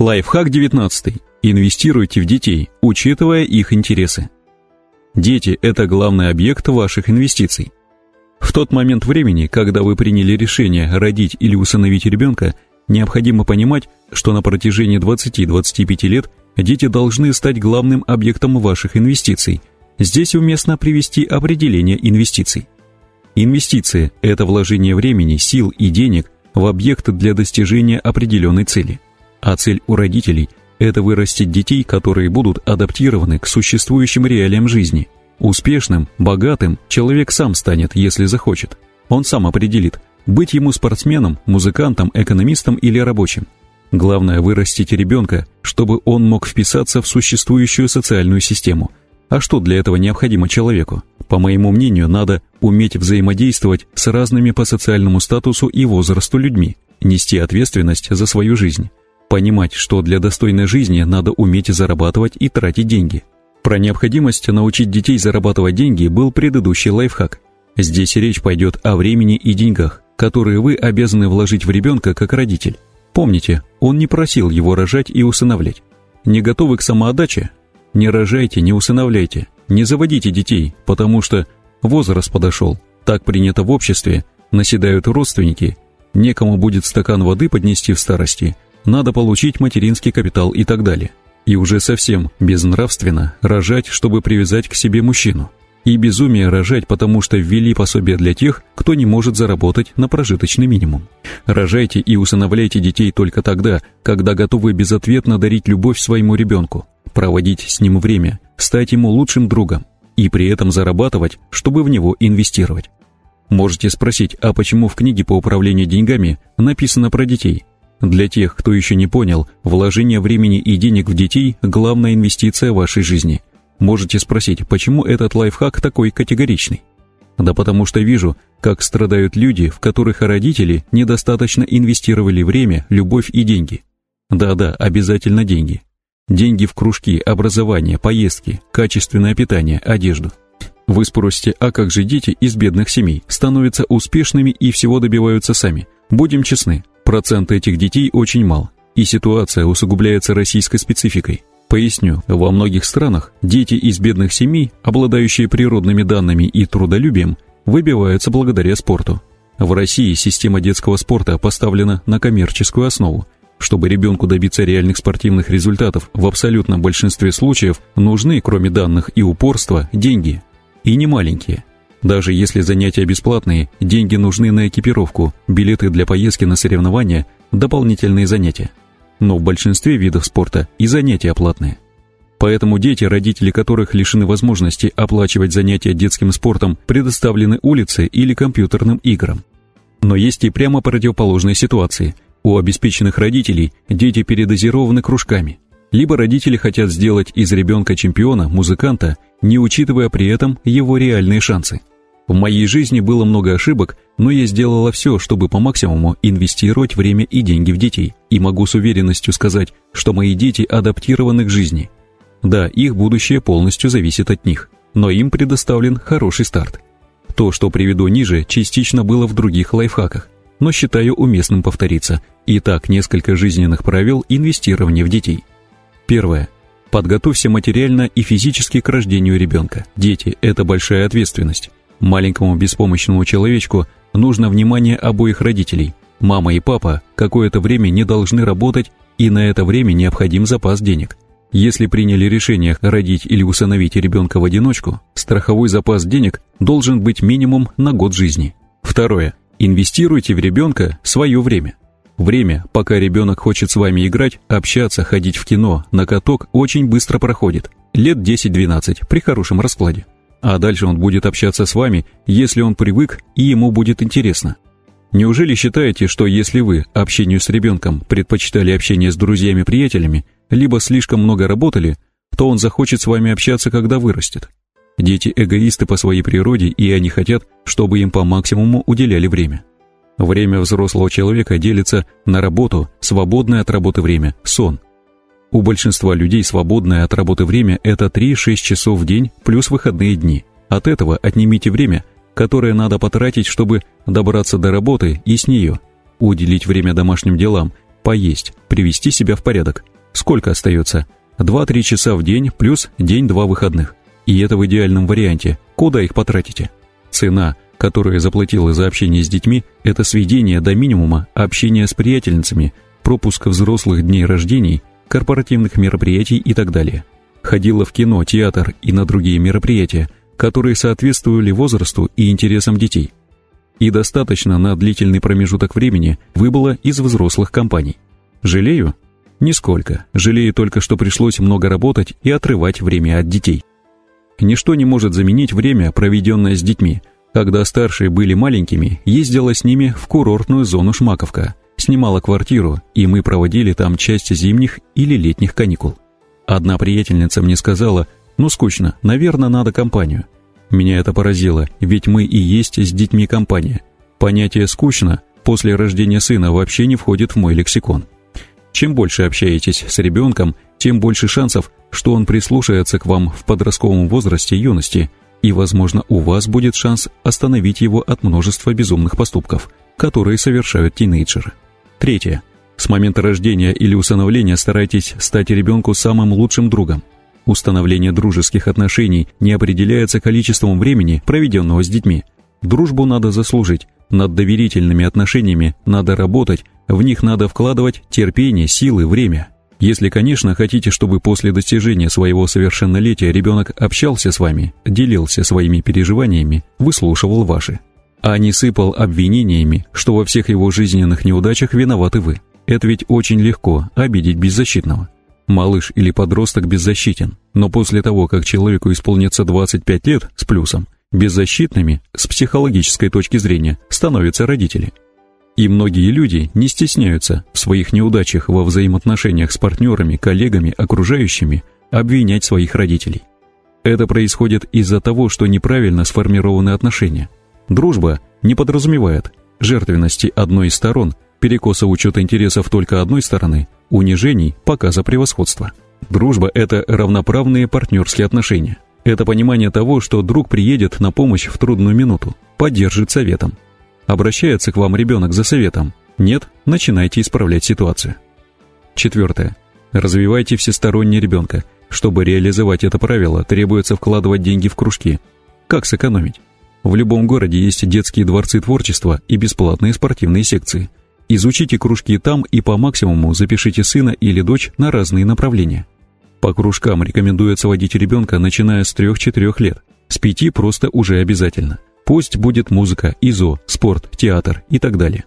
Лайфхак 19. Инвестируйте в детей, учитывая их интересы. Дети – это главный объект ваших инвестиций. В тот момент времени, когда вы приняли решение родить или усыновить ребенка, необходимо понимать, что на протяжении 20-25 лет дети должны стать главным объектом ваших инвестиций. Здесь уместно привести определение инвестиций. Инвестиции – это вложение времени, сил и денег в объект для достижения определенной цели. А цель у родителей – это вырастить детей, которые будут адаптированы к существующим реалиям жизни – Успешным, богатым человек сам станет, если захочет. Он сам определит, быть ему спортсменом, музыкантом, экономистом или рабочим. Главное вырастить ребенка, чтобы он мог вписаться в существующую социальную систему. А что для этого необходимо человеку? По моему мнению, надо уметь взаимодействовать с разными по социальному статусу и возрасту людьми, нести ответственность за свою жизнь, понимать, что для достойной жизни надо уметь зарабатывать и тратить деньги – про необходимость научить детей зарабатывать деньги был предыдущий лайфхак. Здесь речь пойдет о времени и деньгах, которые вы обязаны вложить в ребенка как родитель. Помните, он не просил его рожать и усыновлять. Не готовы к самоотдаче? Не рожайте, не усыновляйте, не заводите детей, потому что возраст подошел. Так принято в обществе, наседают родственники, некому будет стакан воды поднести в старости, надо получить материнский капитал и так далее. И уже совсем безнравственно рожать, чтобы привязать к себе мужчину. И безумие рожать, потому что ввели пособие для тех, кто не может заработать на прожиточный минимум. Рожайте и усыновляйте детей только тогда, когда готовы безответно дарить любовь своему ребенку, проводить с ним время, стать ему лучшим другом и при этом зарабатывать, чтобы в него инвестировать. Можете спросить, а почему в книге по управлению деньгами написано про детей? Для тех, кто еще не понял, вложение времени и денег в детей – главная инвестиция вашей жизни. Можете спросить, почему этот лайфхак такой категоричный? Да потому что вижу, как страдают люди, в которых родители недостаточно инвестировали время, любовь и деньги. Да-да, обязательно деньги. Деньги в кружки, образование, поездки, качественное питание, одежду. Вы спросите, а как же дети из бедных семей становятся успешными и всего добиваются сами? Будем честны, Процент этих детей очень мал, и ситуация усугубляется российской спецификой. Поясню, во многих странах дети из бедных семей, обладающие природными данными и трудолюбием, выбиваются благодаря спорту. В России система детского спорта поставлена на коммерческую основу. Чтобы ребенку добиться реальных спортивных результатов, в абсолютном большинстве случаев нужны, кроме данных и упорства, деньги. И не маленькие. Даже если занятия бесплатные, деньги нужны на экипировку, билеты для поездки на соревнования, дополнительные занятия. Но в большинстве видов спорта и занятия платные. Поэтому дети, родители которых лишены возможности оплачивать занятия детским спортом, предоставлены улице или компьютерным играм. Но есть и прямо противоположные ситуации. У обеспеченных родителей дети передозированы кружками. Либо родители хотят сделать из ребенка чемпиона, музыканта, не учитывая при этом его реальные шансы. В моей жизни было много ошибок, но я сделала все, чтобы по максимуму инвестировать время и деньги в детей, и могу с уверенностью сказать, что мои дети адаптированы к жизни. Да, их будущее полностью зависит от них, но им предоставлен хороший старт. То, что приведу ниже, частично было в других лайфхаках, но считаю уместным повториться. Итак, несколько жизненных правил инвестирования в детей. Первое. Подготовься материально и физически к рождению ребенка. Дети – это большая ответственность. Маленькому беспомощному человечку нужно внимание обоих родителей. Мама и папа какое-то время не должны работать, и на это время необходим запас денег. Если приняли решение родить или усыновить ребенка в одиночку, страховой запас денег должен быть минимум на год жизни. Второе. Инвестируйте в ребенка свое время. Время, пока ребенок хочет с вами играть, общаться, ходить в кино, на каток, очень быстро проходит. Лет 10-12 при хорошем раскладе. А дальше он будет общаться с вами, если он привык и ему будет интересно. Неужели считаете, что если вы общению с ребенком предпочитали общение с друзьями-приятелями, либо слишком много работали, то он захочет с вами общаться, когда вырастет? Дети эгоисты по своей природе, и они хотят, чтобы им по максимуму уделяли время. Время взрослого человека делится на работу, свободное от работы время, сон – у большинства людей свободное от работы время – это 3-6 часов в день плюс выходные дни. От этого отнимите время, которое надо потратить, чтобы добраться до работы и с нее, уделить время домашним делам, поесть, привести себя в порядок. Сколько остается? 2-3 часа в день плюс день-два выходных. И это в идеальном варианте. Куда их потратите? Цена, которую заплатила за общение с детьми, это сведение до минимума общения с приятельницами, пропуск взрослых дней рождений, корпоративных мероприятий и так далее. Ходила в кино, театр и на другие мероприятия, которые соответствовали возрасту и интересам детей. И достаточно на длительный промежуток времени выбыла из взрослых компаний. Жалею? Нисколько. Жалею только, что пришлось много работать и отрывать время от детей. Ничто не может заменить время, проведенное с детьми. Когда старшие были маленькими, ездила с ними в курортную зону Шмаковка, снимала квартиру, и мы проводили там часть зимних или летних каникул. Одна приятельница мне сказала, ну скучно, наверное, надо компанию. Меня это поразило, ведь мы и есть с детьми компания. Понятие «скучно» после рождения сына вообще не входит в мой лексикон. Чем больше общаетесь с ребенком, тем больше шансов, что он прислушается к вам в подростковом возрасте юности, и, возможно, у вас будет шанс остановить его от множества безумных поступков, которые совершают тинейджеры. Третье. С момента рождения или усыновления старайтесь стать ребенку самым лучшим другом. Установление дружеских отношений не определяется количеством времени, проведенного с детьми. Дружбу надо заслужить, над доверительными отношениями надо работать, в них надо вкладывать терпение, силы, время – если, конечно, хотите, чтобы после достижения своего совершеннолетия ребенок общался с вами, делился своими переживаниями, выслушивал ваши, а не сыпал обвинениями, что во всех его жизненных неудачах виноваты вы. Это ведь очень легко обидеть беззащитного. Малыш или подросток беззащитен, но после того, как человеку исполнится 25 лет с плюсом, беззащитными с психологической точки зрения становятся родители – и многие люди не стесняются в своих неудачах во взаимоотношениях с партнерами, коллегами, окружающими обвинять своих родителей. Это происходит из-за того, что неправильно сформированы отношения. Дружба не подразумевает жертвенности одной из сторон, перекоса учета интересов только одной стороны, унижений, показа превосходства. Дружба – это равноправные партнерские отношения. Это понимание того, что друг приедет на помощь в трудную минуту, поддержит советом, Обращается к вам ребенок за советом? Нет? Начинайте исправлять ситуацию. Четвертое. Развивайте всесторонне ребенка. Чтобы реализовать это правило, требуется вкладывать деньги в кружки. Как сэкономить? В любом городе есть детские дворцы творчества и бесплатные спортивные секции. Изучите кружки там и по максимуму запишите сына или дочь на разные направления. По кружкам рекомендуется водить ребенка, начиная с 3-4 лет. С 5 просто уже обязательно. Пусть будет музыка, ИЗО, спорт, театр и так далее.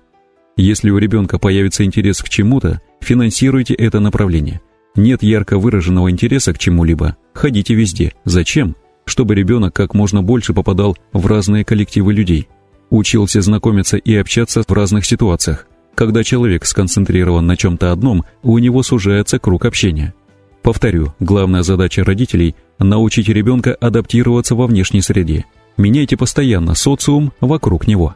Если у ребенка появится интерес к чему-то, финансируйте это направление. Нет ярко выраженного интереса к чему-либо, ходите везде. Зачем? Чтобы ребенок как можно больше попадал в разные коллективы людей. Учился знакомиться и общаться в разных ситуациях. Когда человек сконцентрирован на чем-то одном, у него сужается круг общения. Повторю, главная задача родителей – научить ребенка адаптироваться во внешней среде – Меняйте постоянно социум вокруг него.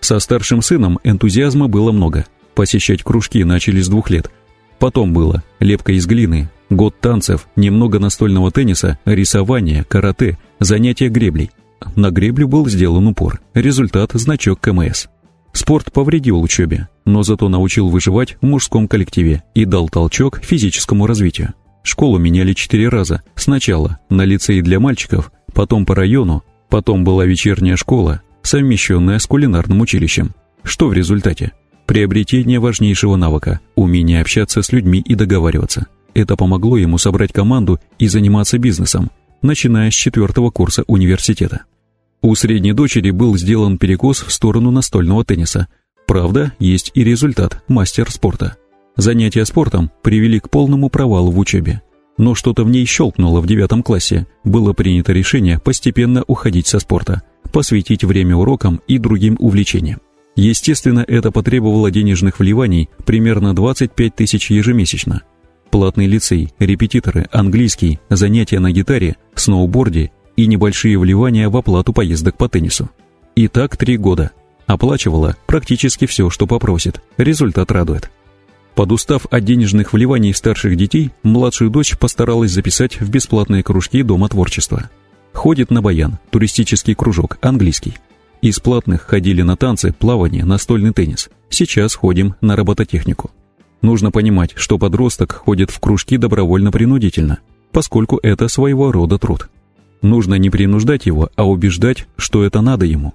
Со старшим сыном энтузиазма было много. Посещать кружки начали с двух лет. Потом было лепка из глины, год танцев, немного настольного тенниса, рисование, карате, занятия греблей. На греблю был сделан упор. Результат – значок КМС. Спорт повредил учебе, но зато научил выживать в мужском коллективе и дал толчок физическому развитию. Школу меняли четыре раза. Сначала на лицее для мальчиков, потом по району, Потом была вечерняя школа, совмещенная с кулинарным училищем. Что в результате? Приобретение важнейшего навыка – умение общаться с людьми и договариваться. Это помогло ему собрать команду и заниматься бизнесом, начиная с четвертого курса университета. У средней дочери был сделан перекос в сторону настольного тенниса. Правда, есть и результат – мастер спорта. Занятия спортом привели к полному провалу в учебе но что-то в ней щелкнуло в девятом классе. Было принято решение постепенно уходить со спорта, посвятить время урокам и другим увлечениям. Естественно, это потребовало денежных вливаний примерно 25 тысяч ежемесячно. Платный лицей, репетиторы, английский, занятия на гитаре, сноуборде и небольшие вливания в оплату поездок по теннису. И так три года. Оплачивала практически все, что попросит. Результат радует. Подустав от денежных вливаний старших детей, младшую дочь постаралась записать в бесплатные кружки Дома творчества. Ходит на баян, туристический кружок, английский. Из платных ходили на танцы, плавание, настольный теннис. Сейчас ходим на робототехнику. Нужно понимать, что подросток ходит в кружки добровольно-принудительно, поскольку это своего рода труд. Нужно не принуждать его, а убеждать, что это надо ему.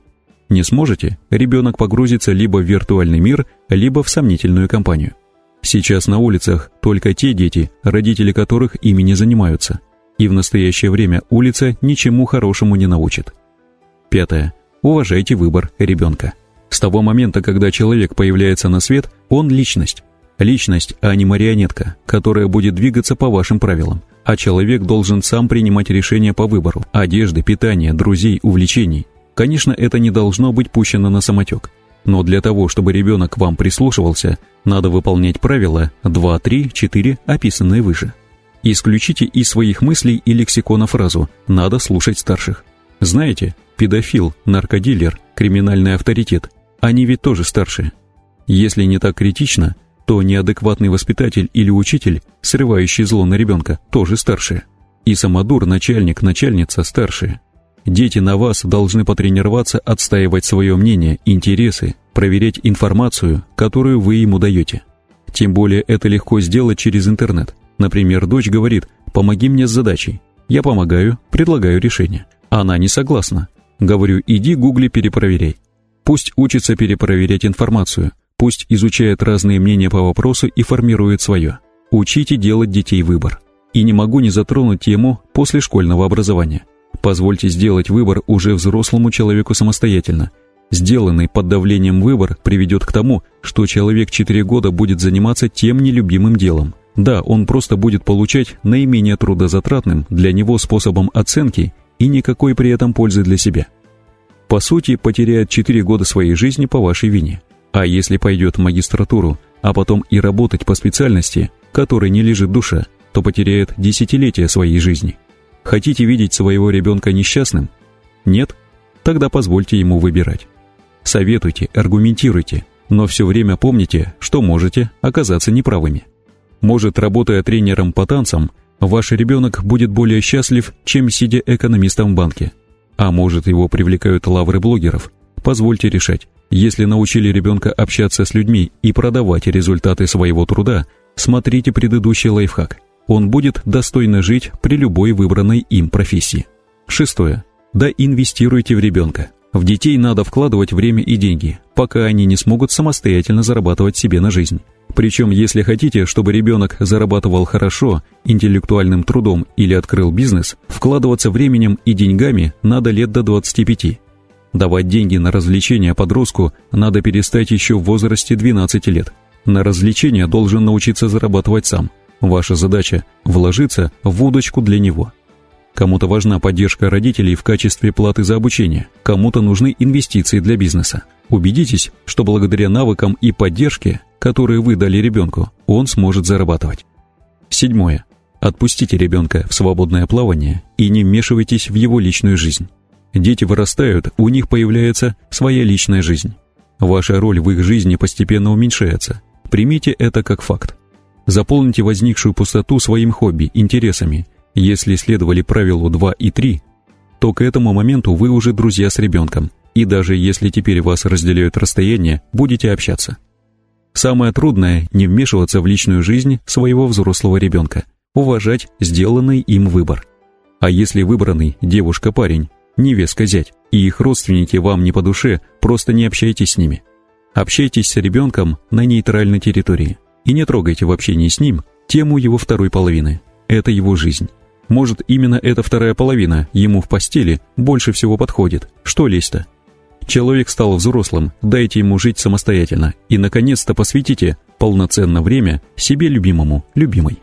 Не сможете, ребенок погрузится либо в виртуальный мир, либо в сомнительную компанию. Сейчас на улицах только те дети, родители которых ими не занимаются. И в настоящее время улица ничему хорошему не научит. Пятое. Уважайте выбор ребенка. С того момента, когда человек появляется на свет, он личность. Личность, а не марионетка, которая будет двигаться по вашим правилам. А человек должен сам принимать решения по выбору одежды, питания, друзей, увлечений. Конечно, это не должно быть пущено на самотек. Но для того, чтобы ребенок к вам прислушивался, надо выполнять правила 2, 3, 4, описанные выше. Исключите из своих мыслей и лексикона фразу «надо слушать старших». Знаете, педофил, наркодилер, криминальный авторитет, они ведь тоже старшие. Если не так критично, то неадекватный воспитатель или учитель, срывающий зло на ребенка, тоже старшие. И самодур, начальник, начальница старшие. Дети на вас должны потренироваться отстаивать свое мнение, интересы, проверять информацию, которую вы ему даете. Тем более это легко сделать через интернет. Например, дочь говорит «помоги мне с задачей». Я помогаю, предлагаю решение. Она не согласна. Говорю «иди гугли перепроверяй». Пусть учится перепроверять информацию, пусть изучает разные мнения по вопросу и формирует свое. Учите делать детей выбор. И не могу не затронуть тему после школьного образования. Позвольте сделать выбор уже взрослому человеку самостоятельно. Сделанный под давлением выбор приведет к тому, что человек 4 года будет заниматься тем нелюбимым делом. Да, он просто будет получать наименее трудозатратным для него способом оценки и никакой при этом пользы для себя. По сути, потеряет 4 года своей жизни по вашей вине. А если пойдет в магистратуру, а потом и работать по специальности, которой не лежит душа, то потеряет десятилетия своей жизни. Хотите видеть своего ребенка несчастным? Нет? Тогда позвольте ему выбирать. Советуйте, аргументируйте, но все время помните, что можете оказаться неправыми. Может, работая тренером по танцам, ваш ребенок будет более счастлив, чем сидя экономистом в банке. А может, его привлекают лавры блогеров. Позвольте решать. Если научили ребенка общаться с людьми и продавать результаты своего труда, смотрите предыдущий лайфхак – он будет достойно жить при любой выбранной им профессии. Шестое. Да инвестируйте в ребенка. В детей надо вкладывать время и деньги, пока они не смогут самостоятельно зарабатывать себе на жизнь. Причем, если хотите, чтобы ребенок зарабатывал хорошо, интеллектуальным трудом или открыл бизнес, вкладываться временем и деньгами надо лет до 25. Давать деньги на развлечения подростку надо перестать еще в возрасте 12 лет. На развлечения должен научиться зарабатывать сам – Ваша задача – вложиться в удочку для него. Кому-то важна поддержка родителей в качестве платы за обучение, кому-то нужны инвестиции для бизнеса. Убедитесь, что благодаря навыкам и поддержке, которые вы дали ребенку, он сможет зарабатывать. Седьмое. Отпустите ребенка в свободное плавание и не вмешивайтесь в его личную жизнь. Дети вырастают, у них появляется своя личная жизнь. Ваша роль в их жизни постепенно уменьшается. Примите это как факт. Заполните возникшую пустоту своим хобби, интересами. Если следовали правилу 2 и 3, то к этому моменту вы уже друзья с ребенком, и даже если теперь вас разделяют расстояние, будете общаться. Самое трудное – не вмешиваться в личную жизнь своего взрослого ребенка, уважать сделанный им выбор. А если выбранный – девушка-парень, невестка-зять, и их родственники вам не по душе, просто не общайтесь с ними. Общайтесь с ребенком на нейтральной территории – и не трогайте в общении с ним тему его второй половины. Это его жизнь. Может, именно эта вторая половина ему в постели больше всего подходит. Что лезть-то? Человек стал взрослым, дайте ему жить самостоятельно и, наконец-то, посвятите полноценно время себе любимому, любимой.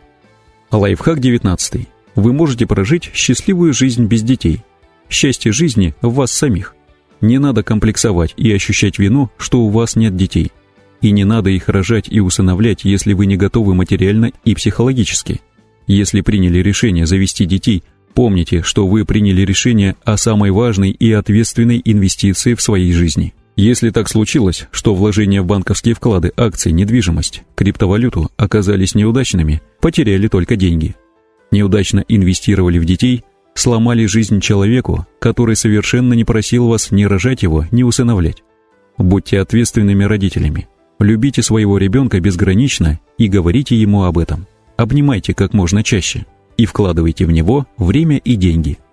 Лайфхак 19. Вы можете прожить счастливую жизнь без детей. Счастье жизни в вас самих. Не надо комплексовать и ощущать вину, что у вас нет детей. И не надо их рожать и усыновлять, если вы не готовы материально и психологически. Если приняли решение завести детей, помните, что вы приняли решение о самой важной и ответственной инвестиции в своей жизни. Если так случилось, что вложения в банковские вклады, акции, недвижимость, криптовалюту оказались неудачными, потеряли только деньги. Неудачно инвестировали в детей, сломали жизнь человеку, который совершенно не просил вас ни рожать его, ни усыновлять. Будьте ответственными родителями. Любите своего ребенка безгранично и говорите ему об этом. Обнимайте как можно чаще и вкладывайте в него время и деньги –